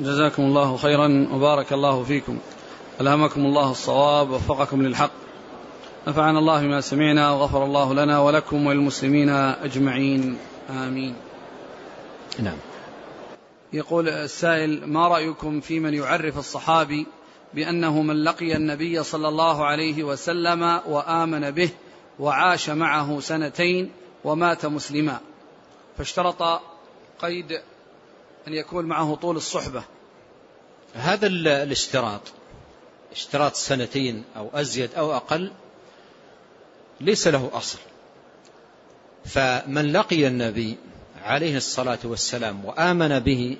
جزاكم الله خيرا وبارك الله فيكم. ألهمكم الله الصواب ووفقكم للحق. نفعنا الله بما سمعنا وغفر الله لنا ولكم وللمسلمين أجمعين. آمين. نعم. يقول السائل ما رأيكم في من يعرف الصحابي بأنه من لقي النبي صلى الله عليه وسلم وآمن به وعاش معه سنتين ومات مسلما؟ فاشترط قيد أن يكون معه طول الصحبة. هذا الاشتراط اشتراط سنتين أو أزيد أو أقل ليس له أصل. فمن لقي النبي عليه الصلاة والسلام وآمن به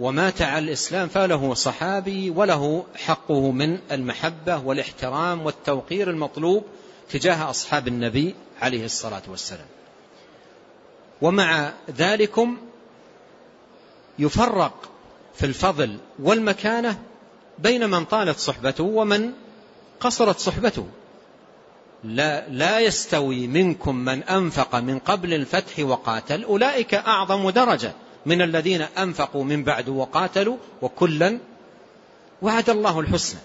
ومات على الإسلام فله صحابي وله حقه من المحبة والاحترام والتوقير المطلوب تجاه أصحاب النبي عليه الصلاة والسلام. ومع ذلكم يفرق في الفضل والمكانة بين من طالت صحبته ومن قصرت صحبته. لا, لا يستوي منكم من أنفق من قبل الفتح وقاتل. أولئك أعظم درجة من الذين أنفقوا من بعد وقاتلوا وكلا وعد الله الحسنى.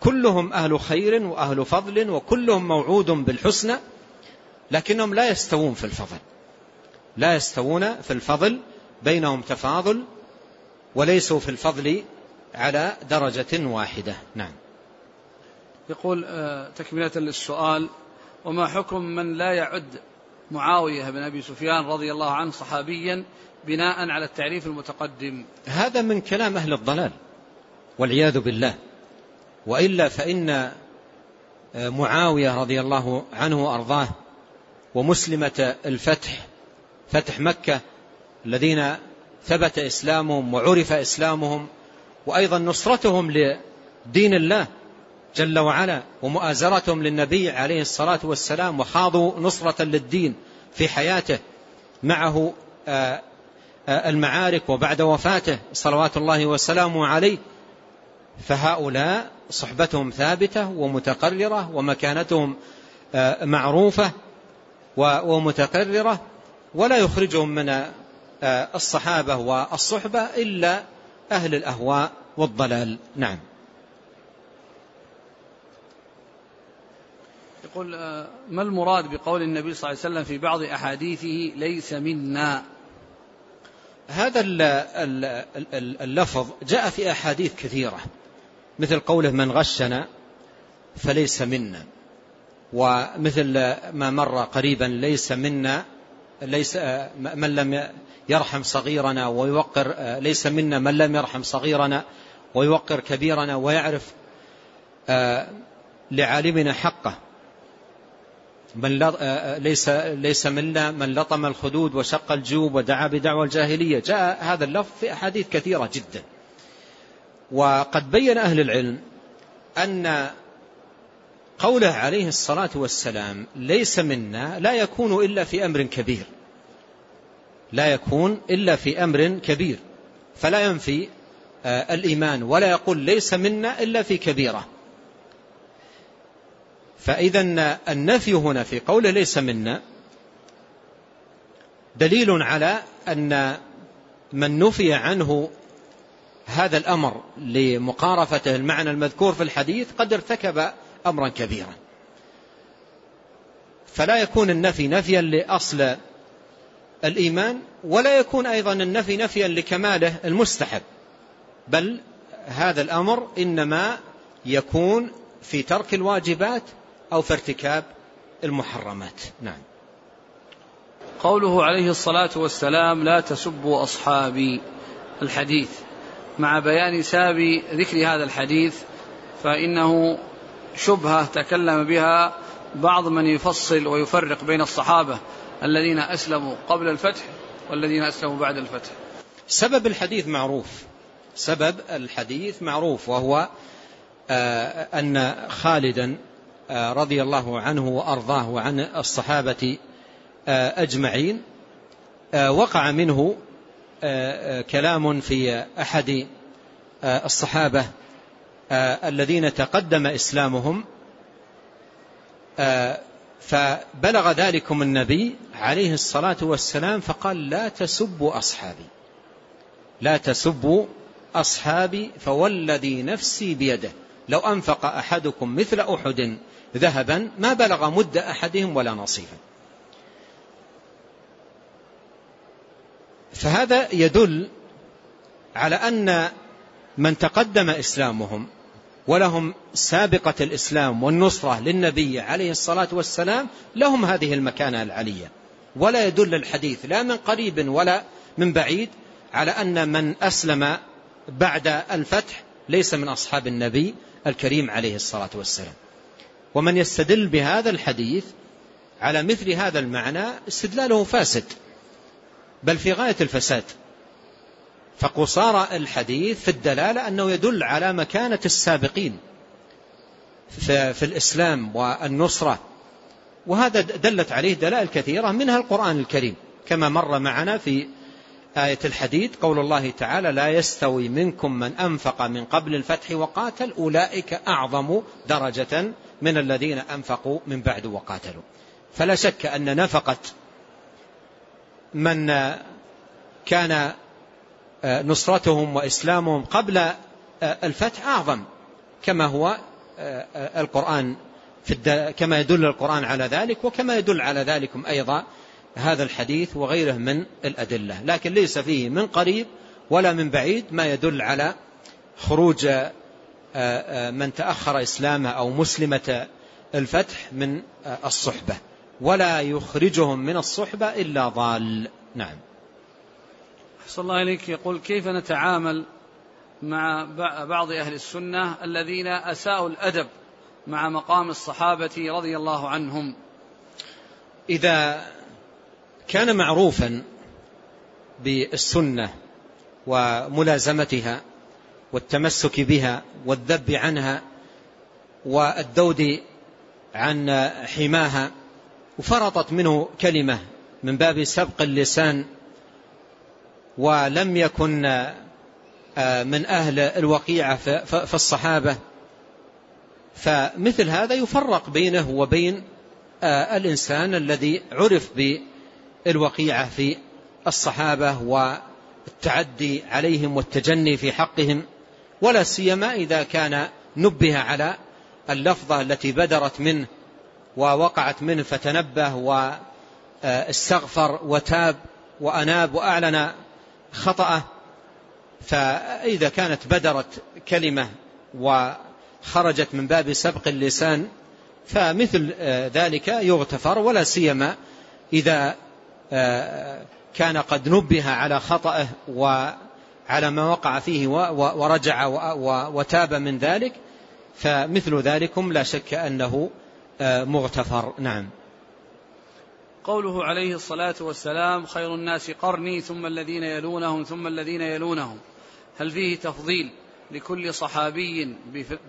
كلهم أهل خير وأهل فضل وكلهم موعود بالحسنى لكنهم لا يستوون في الفضل. لا يستوون في الفضل بينهم تفاضل وليسوا في الفضل على درجة واحدة. نعم. يقول آه، تكملة للسؤال وما حكم من لا يعد معاوية بن أبي سفيان رضي الله عنه صحابيا بناء على التعريف المتقدم؟ هذا من كلام أهل الضلال والعياذ بالله. وإلا فإن آه، معاوية رضي الله عنه وأرضاه ومسلمة الفتح فتح مكة الذين ثبت إسلامهم وعرف إسلامهم وأيضا نصرتهم لدين الله جل وعلا ومؤازرتهم للنبي عليه الصلاة والسلام وخاضوا نصرة للدين في حياته معه آه، آه، المعارك وبعد وفاته صلوات الله وسلامه عليه. فهؤلاء صحبتهم ثابتة ومتقررة ومكانتهم آه، معروفة ومتقررة ولا يخرجهم من الصحابة والصحبة إلا أهل الأهواء والضلال. نعم. يقول آه، ما المراد بقول النبي صلى الله عليه وسلم في بعض أحاديثه ليس منا؟ هذا اللفظ جاء في أحاديث كثيرة مثل قوله من غشنا فليس منا ومثل ما مر قريبا ليس منا ليس آه، من لم يرحم صغيرنا ويوقر آه، ليس منا من لم يرحم صغيرنا ويوقر كبيرنا ويعرف لعالمنا حقه. من آه، آه، ليس ليس منا من لطم الخدود وشق الجيوب ودعا بدعوى الجاهلية. جاء هذا اللفظ في أحاديث كثيرة جدا. وقد بين أهل العلم أن قوله عليه الصلاة والسلام ليس منا لا يكون إلا في أمر كبير. لا يكون إلا في أمر كبير. فلا ينفي آه، الإيمان ولا يقول ليس منا إلا في كبيرة. فإذا النفي هنا في قوله ليس منا دليل على أن من نفي عنه هذا الأمر لمقارفته المعنى المذكور في الحديث قد ارتكب أمرا كبيرا. فلا يكون النفي نفيا لأصل الإيمان ولا يكون أيضا النفي نفيا لكماله المستحب. بل هذا الأمر إنما يكون في ترك الواجبات أو في ارتكاب المحرمات. نعم. قوله عليه الصلاة والسلام لا تسبوا أصحابي. الحديث. مع بيان ساب ذكر هذا الحديث فإنه شبهة تكلم بها بعض من يفصل ويفرق بين الصحابة الذين أسلموا قبل الفتح والذين أسلموا بعد الفتح. سبب الحديث معروف. سبب الحديث معروف وهو آه، أن خالدا آه، رضي الله عنه وأرضاه وعن الصحابة آه، أجمعين وقع منه كلام في أحد الصحابة الذين تقدم إسلامهم فبلغ ذلكم النبي عليه الصلاة والسلام فقال لا تسبوا أصحابي. لا تسبوا أصحابي فوالذي نفسي بيده. لو أنفق أحدكم مثل أحد ذهبا ما بلغ مد أحدهم ولا نصيفا فهذا يدل على أن من تقدم إسلامهم ولهم سابقة الإسلام والنصرة للنبي عليه الصلاة والسلام لهم هذه المكانة العلية ولا يدل الحديث لا من قريب ولا من بعيد على أن من أسلم بعد الفتح ليس من أصحاب النبي الكريم عليه الصلاة والسلام. ومن يستدل بهذا الحديث على مثل هذا المعنى استدلاله فاسد. بل في غاية الفساد. فقصار الحديث في الدلالة أنه يدل على مكانة السابقين في الإسلام والنصرة. وهذا دلت عليه دلائل كثيرة منها القرآن الكريم. كما مر معنا في آية الحديد قول الله تعالى لا يستوي منكم من أنفق من قبل الفتح وقاتل أولئك أعظم درجة من الذين أنفقوا من بعد وقاتلوا. فلا شك أن نفقة من كان نصرتهم وإسلامهم قبل الفتح أعظم كما هو القرآن في كما يدل القرآن على ذلك وكما يدل على ذلكم أيضا هذا الحديث وغيره من الأدلة. لكن ليس فيه من قريب ولا من بعيد ما يدل على خروج من تأخر إسلامه أو مسلمة الفتح من الصحبة ولا يخرجهم من الصحبة إلا ضال. نعم. أحسن الله إليك. يقول كيف نتعامل مع بعض أهل السنة الذين أساءوا الأدب مع مقام الصحابة رضي الله عنهم؟ إذا كان معروفا بالسنة وملازمتها والتمسك بها والذب عنها والدود عن حماها وفرطت منه كلمة من باب سبق اللسان ولم يكن آه، من أهل الوقيعة في الصحابة. فمثل هذا يفرق بينه وبين آه، الإنسان الذي عرف بالوقيعة في الصحابة والتعدي عليهم والتجني في حقهم ولا سيما إذا كان نبه على اللفظة التي بدرت منه ووقعت منه فتنبه واستغفر وتاب وأناب وأعلن خطأه فإذا كانت بدرت كلمة وخرجت من باب سبق اللسان فمثل ذلك يغتفر ولا سيما إذا كان قد نبه على خطأه وعلى ما وقع فيه ورجع وتاب من ذلك فمثل ذلكم لا شك أنه مغتفر. نعم. قوله عليه الصلاة والسلام خير الناس قرني ثم الذين يلونهم ثم الذين يلونهم. هل فيه تفضيل لكل صحابي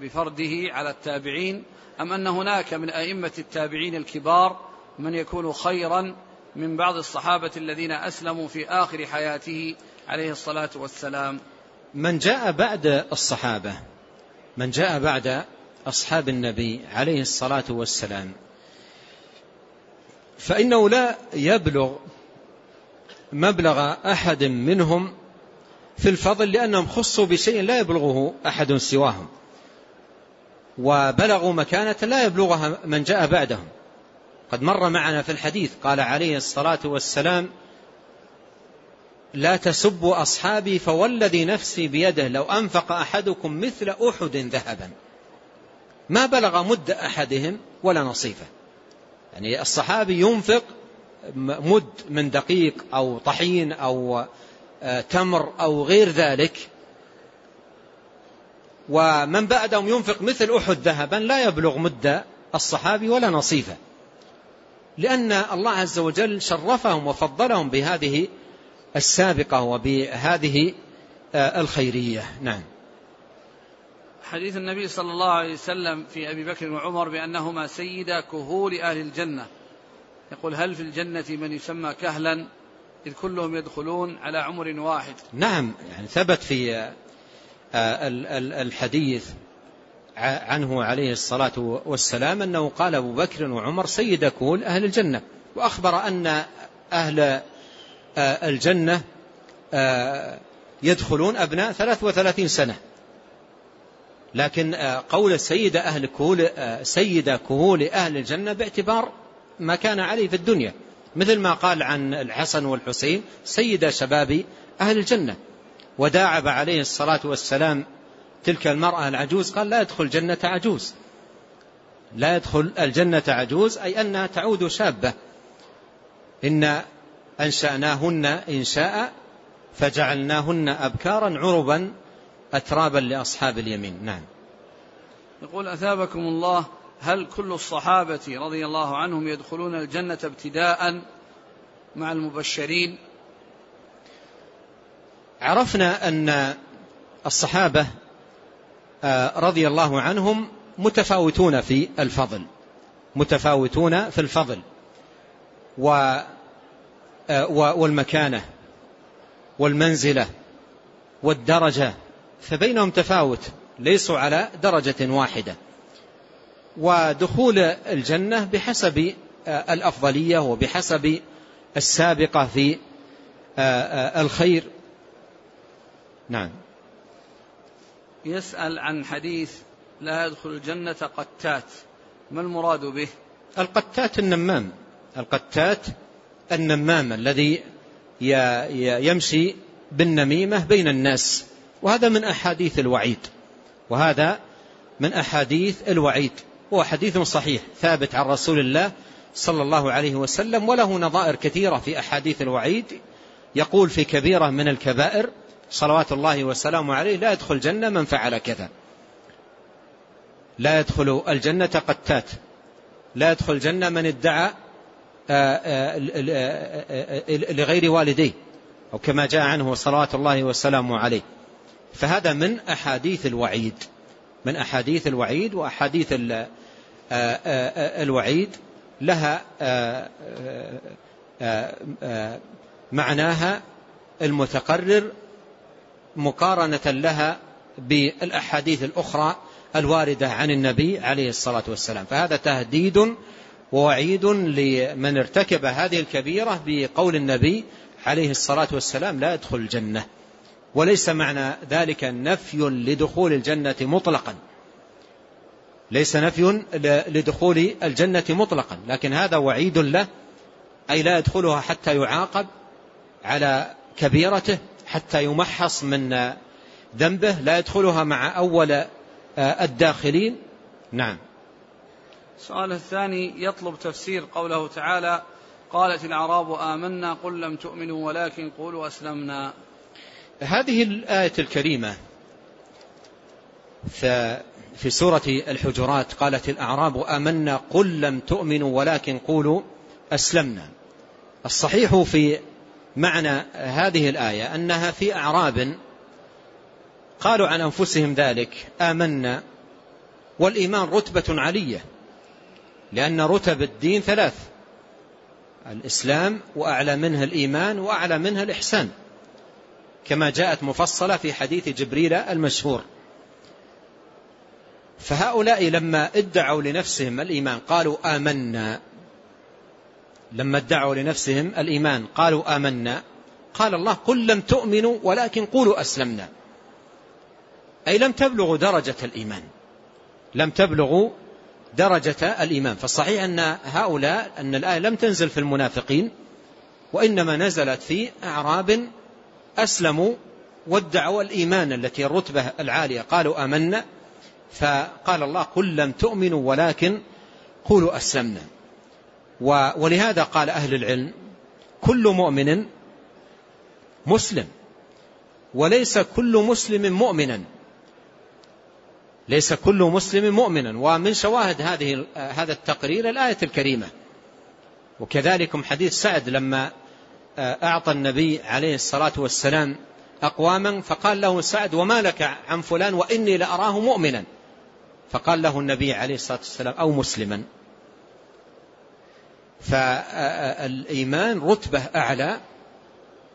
بفرده على التابعين أم أن هناك من أئمة التابعين الكبار من يكون خيرا من بعض الصحابة الذين أسلموا في آخر حياته عليه الصلاة والسلام؟ من جاء بعد الصحابة من جاء بعد أصحاب النبي عليه الصلاة والسلام فإنه لا يبلغ مبلغ أحد منهم في الفضل لأنهم خصوا بشيء لا يبلغه أحد سواهم. وبلغوا مكانة لا يبلغها من جاء بعدهم. قد مر معنا في الحديث قال عليه الصلاة والسلام لا تسبوا أصحابي فوالذي نفسي بيده. لو أنفق أحدكم مثل أحد ذهبا. ما بلغ مد أحدهم ولا نصيفه. يعني الصحابي ينفق مد من دقيق أو طحين أو آه، تمر أو غير ذلك. ومن بعدهم ينفق مثل أحد ذهبا لا يبلغ مد الصحابي ولا نصيفه لأن الله عز وجل شرفهم وفضلهم بهذه السابقة وبهذه آه، الخيرية. نعم. حديث النبي صلى الله عليه وسلم في أبي بكر وعمر بأنهما سيدا كهول أهل الجنة. يقول هل في الجنة من يسمى كهلا؟ إذ كلهم يدخلون على عمر واحد. نعم يعني ثبت في آه، الحديث عنه عليه الصلاة والسلام أنه قال أبو بكر وعمر سيد كهول أهل الجنة. وأخبر أن أهل آه، الجنة آه، يدخلون أبناء 33 سنة. لكن آه، قول سيد أهل كهول آه، سيد كهول أهل الجنة باعتبار ما كان عليه في الدنيا مثل ما قال عن الحسن والحسين سيد شباب أهل الجنة. وداعب عليه الصلاة والسلام تلك المرأة العجوز قال لا يدخل جنة عجوز. لا يدخل الجنة عجوز أي أنها تعود شابة. إن أنشأناهن إنشاء فجعلناهن أبكارا عربا أترابا لأصحاب اليمين. نعم. يقول أثابكم الله هل كل الصحابة رضي الله عنهم يدخلون الجنة ابتداء مع المبشرين؟ عرفنا أن الصحابة آه، رضي الله عنهم متفاوتون في الفضل. متفاوتون في الفضل آه، والمكانة والمنزلة والدرجة فبينهم تفاوت ليسوا على درجة واحدة. ودخول الجنة بحسب آه، الأفضلية وبحسب السابقة في الخير. نعم. يسأل عن حديث لا يدخل الجنة قتات ما المراد به؟ القتات النمام. القتات النمام الذي يمشي بالنميمة بين الناس. وهذا من أحاديث الوعيد وهذا من أحاديث الوعيد هو حديث صحيح ثابت عن رسول الله صلى الله عليه وسلم وله نظائر كثيرة في أحاديث الوعيد يقول في كبيرة من الكبائر صلوات الله وسلامه عليه لا يدخل الجنة من فعل كذا لا يدخل الجنة قتات لا يدخل الجنة من ادعى آه، آه، آه، لغير والديه أو كما جاء عنه صلوات الله وسلامه عليه فهذا من أحاديث الوعيد من أحاديث الوعيد وأحاديث الوعيد لها معناها المتقرر مقارنة لها بالأحاديث الأخرى الواردة عن النبي عليه الصلاة والسلام. فهذا تهديد ووعيد لمن ارتكب هذه الكبيرة بقول النبي عليه الصلاة والسلام لا يدخل الجنة. وليس معنى ذلك نفي لدخول الجنة مطلقا. ليس نفي لدخول الجنة مطلقا. لكن هذا وعيد له أي لا يدخلها حتى يعاقب على كبيرته حتى يمحص من ذنبه. لا يدخلها مع أول آه، الداخلين. نعم. السؤال الثاني يطلب تفسير قوله تعالى قالت الأعراب آمنا قل لم تؤمنوا ولكن قولوا أسلمنا. هذه الآية الكريمة في سورة الحجرات قالت الأعراب آمنا قل لم تؤمنوا ولكن قولوا أسلمنا. الصحيح في معنى هذه الآية أنها في أعراب قالوا عن أنفسهم ذلك آمنا والإيمان رتبة علية لأن رتب الدين ثلاث الإسلام وأعلى منها الإيمان وأعلى منها الإحسان. كما جاءت مفصلة في حديث جبريل المشهور. فهؤلاء لما ادعوا لنفسهم الإيمان قالوا آمنا. لما ادعوا لنفسهم الإيمان قالوا آمنا. قال الله قل لم تؤمنوا ولكن قولوا أسلمنا. أي لم تبلغوا درجة الإيمان. لم تبلغوا درجة الإيمان. فالصحيح أن هؤلاء أن الآية لم تنزل في المنافقين وإنما نزلت في أعراب أسلموا وادعوا الإيمان التي الرتبة العالية. قالوا آمنا. فقال الله قل لم تؤمنوا ولكن قولوا أسلمنا. ولهذا قال أهل العلم كل مؤمن مسلم وليس كل مسلم مؤمنا. ليس كل مسلم مؤمنا. ومن شواهد هذه هذا التقرير الآية الكريمة. وكذلك حديث سعد لما أعطى النبي عليه الصلاة والسلام أقواما فقال له سعد وما لك عن فلان وإني لأراه مؤمنا؟ فقال له النبي عليه الصلاة والسلام أو مسلما. فالإيمان رتبة أعلى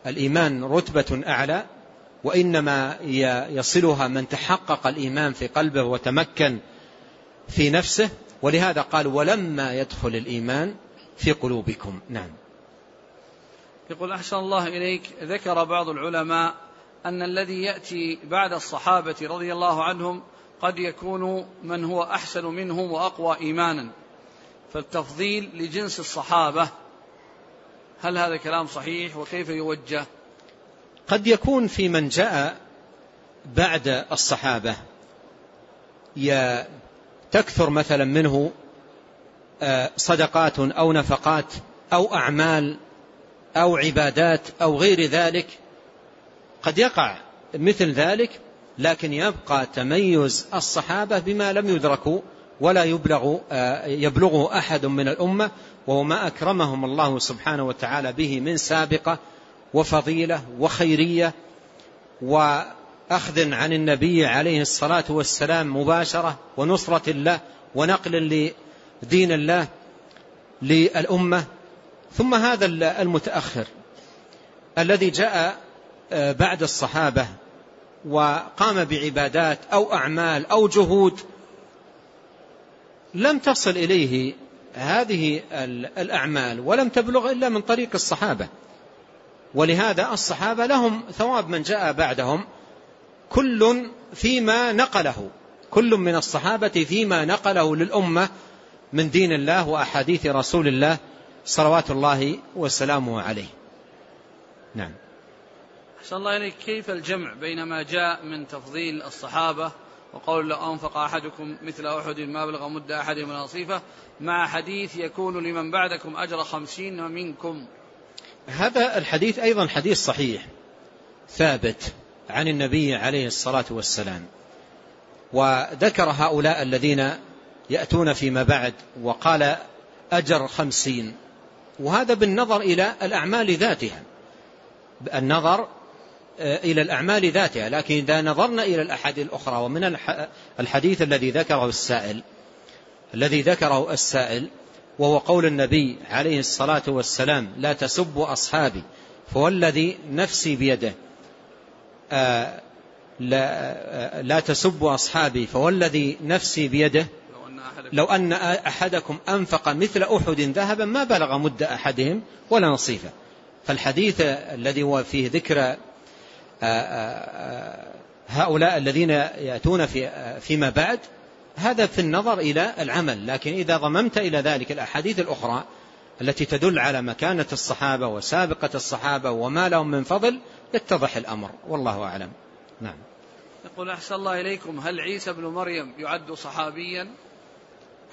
الإيمان رتبة أعلى وإنما يصلها من تحقق الإيمان في قلبه وتمكن في نفسه ولهذا قال ولما يدخل الإيمان في قلوبكم. نعم. يقول أحسن الله إليك ذكر بعض العلماء أن الذي يأتي بعد الصحابة رضي الله عنهم قد يكون من هو أحسن منهم وأقوى إيمانا. فالتفضيل لجنس الصحابة هل هذا كلام صحيح وكيف يوجه؟ قد يكون في من جاء بعد الصحابة. تكثر مثلا منه آه، صدقات أو نفقات أو أعمال أو عبادات أو غير ذلك قد يقع مثل ذلك لكن يبقى تميز الصحابة بما لم يدركوا ولا يبلغ آه، يبلغه أحد من الأمة وهو ما أكرمهم الله سبحانه وتعالى به من سابقة وفضيلة وخيرية وأخذ عن النبي عليه الصلاة والسلام مباشرة ونصرة الله ونقل لدين الله للأمة. ثم هذا المتأخر الذي جاء آه، بعد الصحابة وقام بعبادات أو أعمال أو جهود لم تصل إليه هذه الأعمال ولم تبلغ إلا من طريق الصحابة. ولهذا الصحابة لهم ثواب من جاء بعدهم كل فيما نقله كل من الصحابة فيما نقله للأمة من دين الله وأحاديث رسول الله صلوات الله وسلامه عليه. نعم. أحسن الله إليك. كيف الجمع بين ما جاء من تفضيل الصحابة وقول لو أنفق أحدكم مثل أحد ما بلغ مد أحدهم نصيفة مع حديث يكون لمن بعدكم أجر خمسين منكم؟ هذا الحديث أيضا حديث صحيح ثابت عن النبي عليه الصلاة والسلام. وذكر هؤلاء الذين يأتون فيما بعد وقال أجر خمسين. وهذا بالنظر إلى الأعمال ذاتها. النظر آه، إلى الأعمال ذاتها. لكن إذا نظرنا إلى الأحاديث الأخرى ومن الحديث الذي ذكره السائل الذي ذكره السائل وهو قول النبي عليه الصلاة والسلام لا تسبوا أصحابي فوالذي نفسي بيده آه، لا, آه، لا تسبوا أصحابي فوالذي نفسي بيده لو أن أحدكم أنفق مثل أحد ذهبا ما بلغ مد أحدهم ولا نصيفه. فالحديث الذي هو فيه ذكر هؤلاء الذين يأتون في فيما بعد هذا في النظر إلى العمل. لكن إذا ضممت إلى ذلك الأحاديث الأخرى التي تدل على مكانة الصحابة وسابقة الصحابة وما لهم من فضل يتضح الأمر. والله أعلم. نعم. يقول أحسن الله إليكم هل عيسى بن مريم يعد صحابيا؟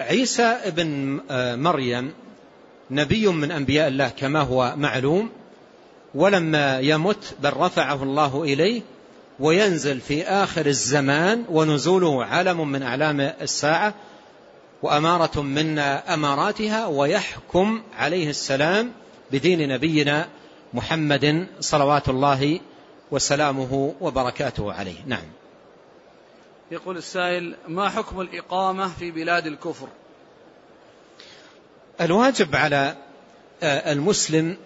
عيسى ابن مريم نبي من أنبياء الله كما هو معلوم ولما يمت بل رفعه الله إليه وينزل في آخر الزمان ونزوله علم من أعلام الساعة وأمارة من أماراتها ويحكم عليه السلام بدين نبينا محمد صلوات الله وسلامه وبركاته عليه. نعم. يقول السائل ما حكم الإقامة في بلاد الكفر؟ الواجب على المسلم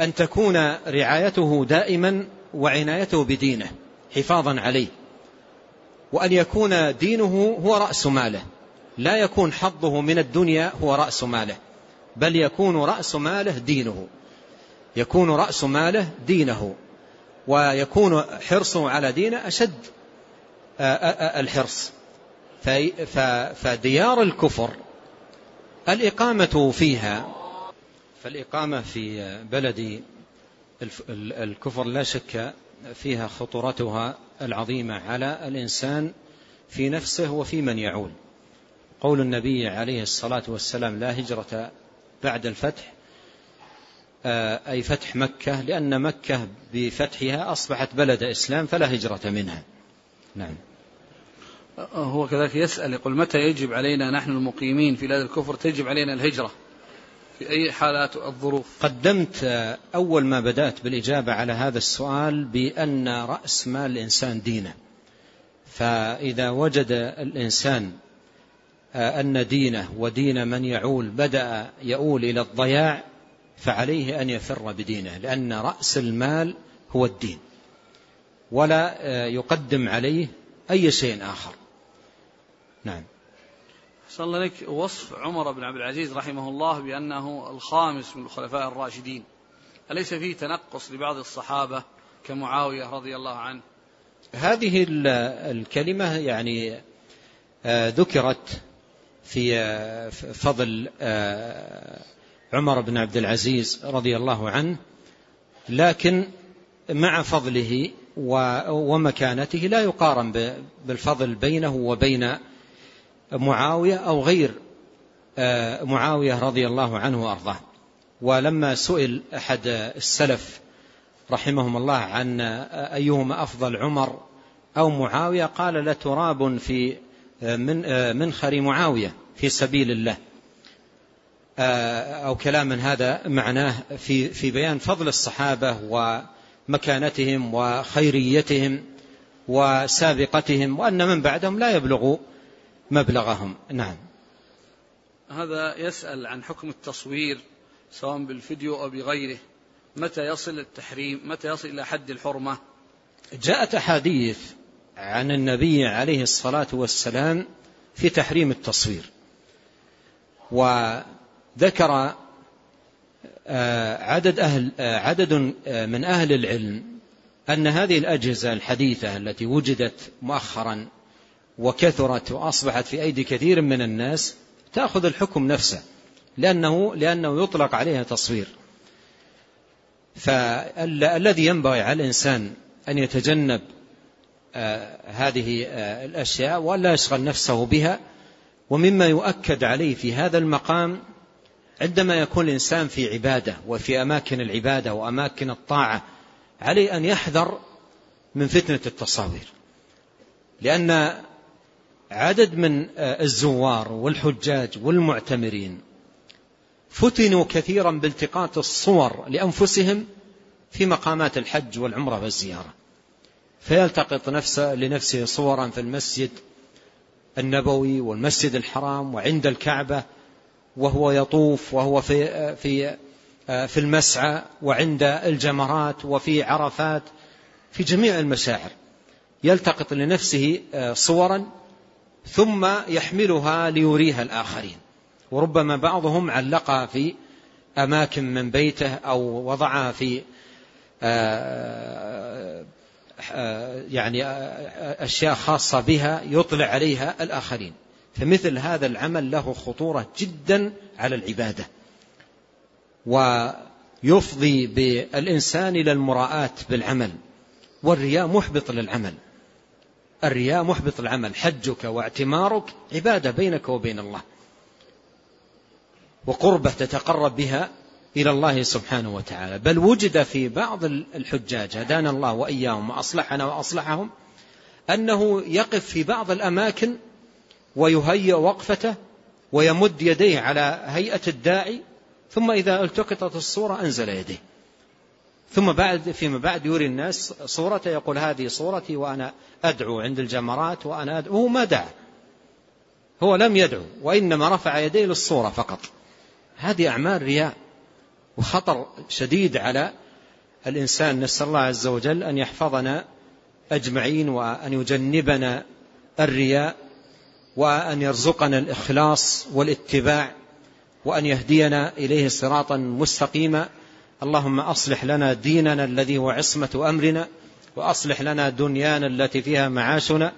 أن تكون رعايته دائما وعنايته بدينه حفاظا عليه. وأن يكون دينه هو رأس ماله. لا يكون حظه من الدنيا هو رأس ماله بل يكون رأس ماله دينه. يكون رأس ماله دينه ويكون حرصه على دينه أشد. الحرص. فديار الكفر الإقامة فيها فالإقامة في بلد الكفر لا شك فيها خطورتها العظيمة على الإنسان في نفسه وفي من يعول. قول النبي عليه الصلاة والسلام لا هجرة بعد الفتح آه، أي فتح مكة لأن مكة بفتحها أصبحت بلد إسلام فلا هجرة منها. نعم. هو كذلك يسأل يقول متى يجب علينا نحن المقيمين في بلاد الكفر؟ تجب علينا الهجرة. في أي حالات الظروف؟ قدمت أول ما بدأت بالإجابة على هذا السؤال بأن رأس مال الإنسان دينة. فإذا وجد الإنسان أن دينه ودين من يعول بدأ يؤول إلى الضياع فعليه أن يفر بدينه لأن رأس المال هو الدين. ولا يقدم عليه أي شيء آخر. نعم. صلى الله لك وصف عمر بن عبد العزيز رحمه الله بأنه الخامس من الخلفاء الراشدين. أليس فيه تنقص لبعض الصحابة كمعاوية رضي الله عنه؟ هذه الكلمة يعني آه، ذكرت في آه، فضل آه، عمر بن عبد العزيز رضي الله عنه لكن مع فضله ومكانته لا يقارن بالفضل بينه وبين معاوية أو غير معاوية رضي الله عنه وأرضاه. ولما سئل أحد السلف رحمهم الله عن أيهما أفضل عمر أو معاوية قال لتراب في من منخر معاوية في سبيل الله. أو كلام هذا معناه في في بيان فضل الصحابة ومكانتهم وخيريتهم وسابقتهم وأن من بعدهم لا يبلغ مبلغهم. نعم. هذا يسأل عن حكم التصوير سواء بالفيديو أو بغيره. متى يصل التحريم؟ متى يصل إلى حد الحرمة؟ جاءت أحاديث عن النبي عليه الصلاة والسلام في تحريم التصوير. وذكر آه، عدد أهل آه، عدد آه، من أهل العلم أن هذه الأجهزة الحديثة التي وجدت مؤخرا وكثرت وأصبحت في أيدي كثير من الناس تأخذ الحكم نفسه لأنه, لأنه يطلق عليها تصوير. فالذي ينبغي على الإنسان أن يتجنب آه، هذه آه، الأشياء ولا يشغل نفسه بها ومما يؤكد عليه في هذا المقام عندما يكون الإنسان في عبادة وفي أماكن العبادة وأماكن الطاعة عليه أن يحذر من فتنة التصاوير. لأن عدد من آه، الزوار والحجاج والمعتمرين. فتنوا كثيرا بالتقاط الصور لأنفسهم في مقامات الحج والعمرة والزيارة. فيلتقط نفسه لنفسه صورا في المسجد النبوي والمسجد الحرام وعند الكعبة وهو يطوف وهو في في في المسعى وعند الجمرات وفي عرفات في جميع المشاعر. يلتقط لنفسه صورا ثم يحملها ليريها الآخرين. وربما بعضهم علقها في أماكن من بيته أو وضعها في آه، آه، يعني آه، أشياء خاصة بها يطلع عليها الآخرين. فمثل هذا العمل له خطورة جدا على العبادة. ويفضي بالإنسان إلى المراءة بالعمل. والرياء محبط للعمل. الرياء محبط العمل حجك واعتمارك عبادة بينك وبين الله. وقربة تتقرب بها إلى الله سبحانه وتعالى. بل وجد في بعض الحجاج هدانا الله وإياهم وأصلحنا وأصلحهم أنه يقف في بعض الأماكن ويهيئ وقفته ويمد يديه على هيئة الداعي ثم إذا التقطت الصورة أنزل يديه. ثم بعد فيما بعد يري الناس صورته يقول هذه صورتي وأنا أدعو عند الجمرات وأنا أدعو. هو ما دعا. هو لم يدعو وإنما رفع يديه للصورة فقط. هذه أعمال رياء وخطر شديد على الإنسان. نسأل الله عز وجل أن يحفظنا أجمعين وأن يجنبنا الرياء وأن يرزقنا الإخلاص والاتباع وأن يهدينا إليه صراطا مستقيما. اللهم أصلح لنا ديننا الذي هو عصمة أمرنا وأصلح لنا دنيانا التي فيها معاشنا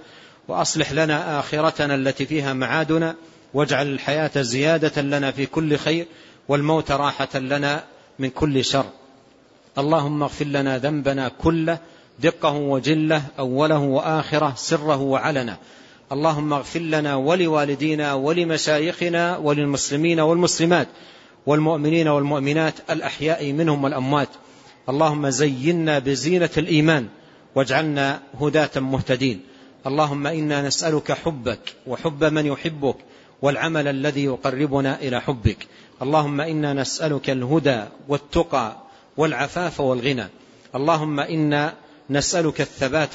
وأصلح لنا آخرتنا التي فيها معادنا واجعل الحياة زيادة لنا في كل خير والموت راحة لنا من كل شر. اللهم اغفر لنا ذنبنا كله دقه وجله أوله وآخره سره وعلنه. اللهم اغفر لنا ولوالدينا ولمشايخنا وللمسلمين والمسلمات. والمؤمنين والمؤمنات الأحياء منهم والأموات. اللهم زينا بزينة الإيمان واجعلنا هداة مهتدين. اللهم إنا نسألك حبك وحب من يحبك والعمل الذي يقربنا إلى حبك. اللهم إنا نسألك الهدى والتقى والعفاف والغنى. اللهم إنا نسألك الثبات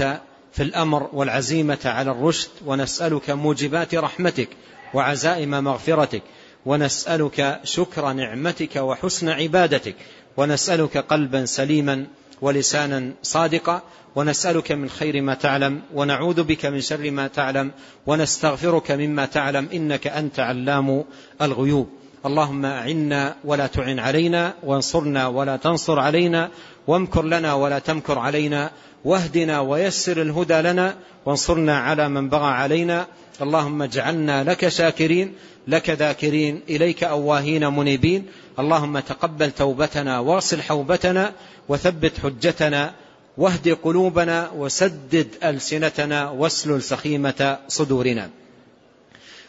في الأمر والعزيمة على الرشد ونسألك موجبات رحمتك وعزائم مغفرتك. ونسألك شكر نعمتك وحسن عبادتك. ونسألك قلبا سليما ولسانا صادقا. ونسألك من خير ما تعلم. ونعوذ بك من شر ما تعلم. ونستغفرك مما تعلم. إنك أنت علام الغيوب. اللهم أعنا ولا تعن علينا. وانصرنا ولا تنصر علينا. وامكر لنا ولا تمكر علينا. واهدنا ويسر الهدى لنا وانصرنا على من بغى علينا. اللهم اجعلنا لك شاكرين لك ذاكرين إليك أواهين منيبين. اللهم تقبل توبتنا واصل حوبتنا وثبت حجتنا واهد قلوبنا وسدد ألسنتنا واسلل سخيمة صدورنا.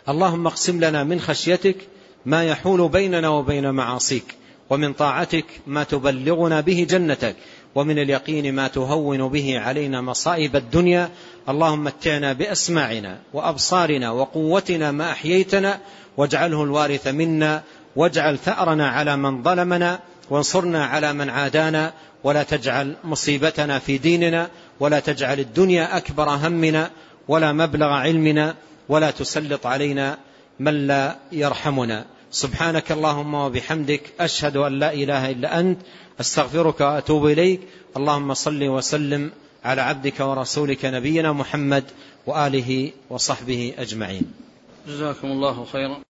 اللهم اقسم لنا من خشيتك ما يحول بيننا وبين معاصيك ومن طاعتك ما تبلغنا به جنتك. ومن اليقين ما تهون به علينا مصائب الدنيا. اللهم متعنا بأسماعنا وأبصارنا وقوتنا ما أحييتنا. واجعله الوارث منا. واجعل ثأرنا على من ظلمنا. وانصرنا على من عادانا. ولا تجعل مصيبتنا في ديننا. ولا تجعل الدنيا أكبر همنا. ولا مبلغ علمنا. ولا تسلط علينا من لا يرحمنا. سبحانك اللهم وبحمدك أشهد أن لا إله إلا أنت أستغفرك وأتوب إليك. اللهم صل وسلم على عبدك ورسولك نبينا محمد وآله وصحبه أجمعين. جزاكم الله خيرا.